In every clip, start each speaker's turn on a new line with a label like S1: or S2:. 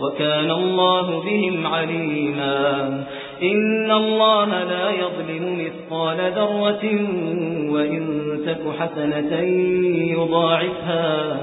S1: وكان الله بهم عليما إن الله لا يظلم مثقال ذرة وإن تك حسنة يضاعفها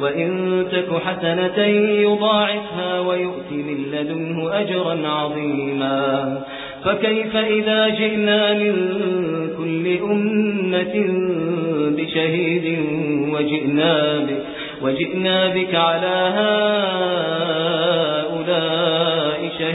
S1: وإن تك حسنة يضاعفها ويؤتي من لدنه أجرا عظيما فكيف إذا جئنا من كل أمة بشهيد وجئنا بك, وجئنا بك على هذا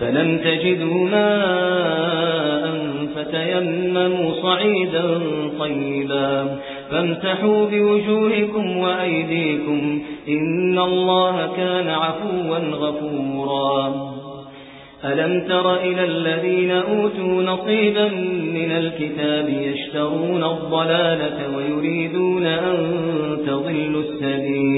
S1: فلم تجدوا ماء فتيمموا صعيدا طيبا فامتحوا بوجوهكم وأيديكم إن الله كان عفوا غفورا ألم تر إلى الذين أوتوا نصيبا من الكتاب يشترون الضلالة ويريدون أن تضلوا السبيل